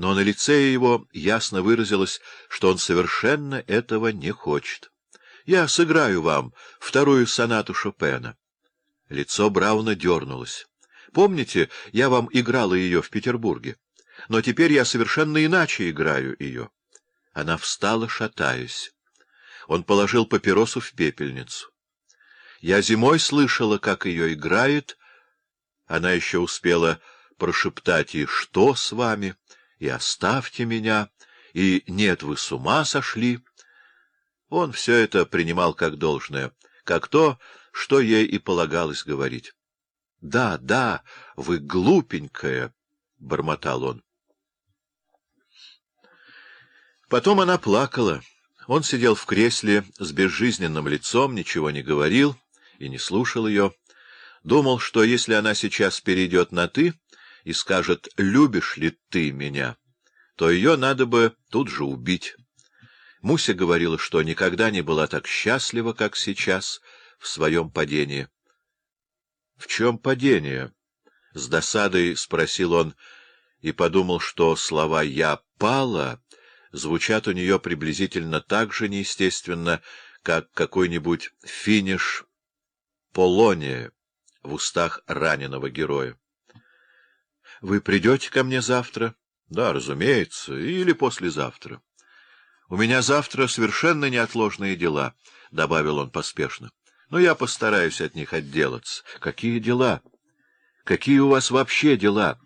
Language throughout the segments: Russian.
но на лице его ясно выразилось, что он совершенно этого не хочет. «Я сыграю вам вторую сонату Шопена». Лицо Брауна дернулось. «Помните, я вам играла ее в Петербурге? Но теперь я совершенно иначе играю ее». Она встала, шатаясь. Он положил папиросу в пепельницу. Я зимой слышала, как ее играет. Она еще успела прошептать и «Что с вами?» И «Оставьте меня», и «Нет, вы с ума сошли». Он все это принимал как должное, как то, что ей и полагалось говорить. — Да, да, вы глупенькая, — бормотал он. Потом она плакала. Он сидел в кресле с безжизненным лицом, ничего не говорил и не слушал ее. Думал, что если она сейчас перейдет на «ты» и скажет «любишь ли ты меня», то ее надо бы тут же убить. Муся говорила, что никогда не была так счастлива, как сейчас, в своем падении. — В чем падение? — с досадой спросил он и подумал, что слова «я пала» звучат у нее приблизительно так же неестественно, как какой-нибудь финиш Полония в устах раненого героя. — Вы придете ко мне завтра? — Да, разумеется, или послезавтра. — У меня завтра совершенно неотложные дела, — добавил он поспешно. — Но я постараюсь от них отделаться. — Какие дела? Какие у вас вообще дела?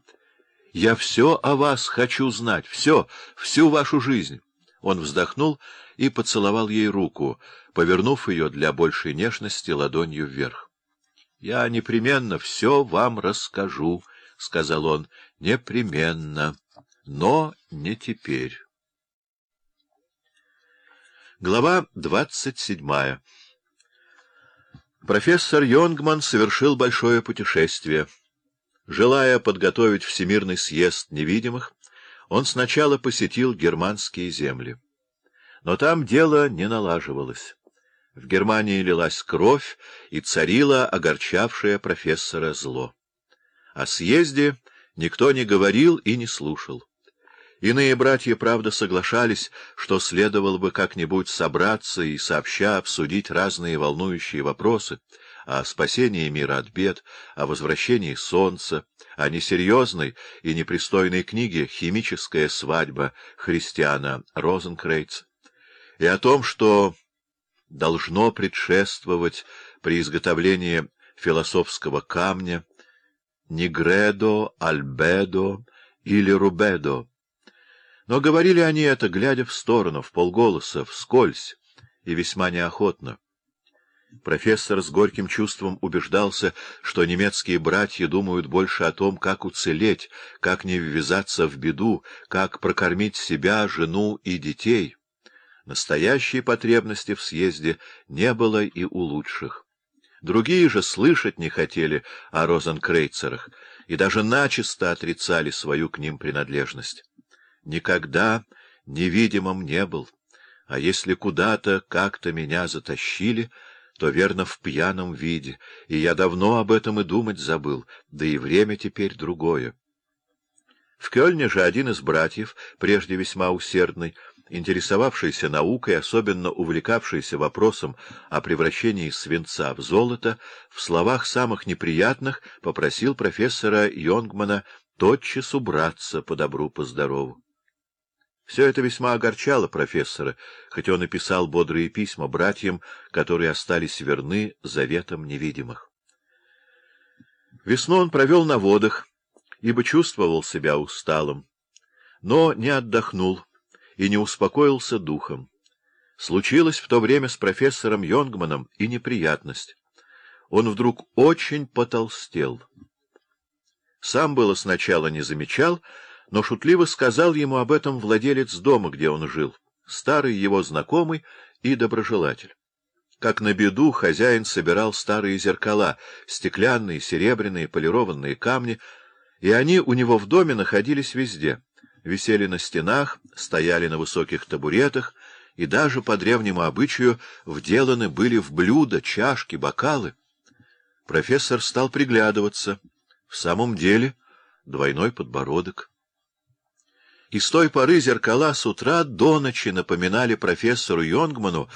Я все о вас хочу знать, все, всю вашу жизнь. Он вздохнул и поцеловал ей руку, повернув ее для большей нежности ладонью вверх. — Я непременно все вам расскажу, — сказал он, — непременно, но не теперь. Глава двадцать седьмая Профессор Йонгман совершил большое путешествие. Желая подготовить Всемирный съезд невидимых, он сначала посетил германские земли. Но там дело не налаживалось. В Германии лилась кровь и царила огорчавшее профессора зло. О съезде никто не говорил и не слушал. Иные братья, правда, соглашались, что следовало бы как-нибудь собраться и сообща обсудить разные волнующие вопросы о спасении мира от бед, о возвращении солнца, о несерьезной и непристойной книге «Химическая свадьба» христиана Розенкрейца, и о том, что должно предшествовать при изготовлении философского камня «Нигредо», «Альбедо» или «Рубедо», но говорили они это, глядя в сторону, в полголоса, вскользь и весьма неохотно. Профессор с горьким чувством убеждался, что немецкие братья думают больше о том, как уцелеть, как не ввязаться в беду, как прокормить себя, жену и детей. Настоящей потребности в съезде не было и у лучших. Другие же слышать не хотели о розенкрейцерах и даже начисто отрицали свою к ним принадлежность никогда невидимым не был, а если куда-то как-то меня затащили, то верно в пьяном виде, и я давно об этом и думать забыл, да и время теперь другое. В Кёльне же один из братьев, прежде весьма усердный, интересовавшийся наукой, особенно увлекавшийся вопросом о превращении свинца в золото, в словах самых неприятных попросил профессора Йонгмана тотчас убраться по добру, по здорову. Все это весьма огорчало профессора, хоть он и писал бодрые письма братьям, которые остались верны заветам невидимых. Весну он провел на водах, ибо чувствовал себя усталым, но не отдохнул и не успокоился духом. Случилось в то время с профессором Йонгманом и неприятность. Он вдруг очень потолстел. Сам было сначала не замечал, но шутливо сказал ему об этом владелец дома, где он жил, старый его знакомый и доброжелатель. Как на беду хозяин собирал старые зеркала, стеклянные, серебряные, полированные камни, и они у него в доме находились везде. Висели на стенах, стояли на высоких табуретах, и даже по древнему обычаю вделаны были в блюда, чашки, бокалы. Профессор стал приглядываться. В самом деле двойной подбородок — И с той поры зеркала с утра до ночи напоминали профессору Йонгману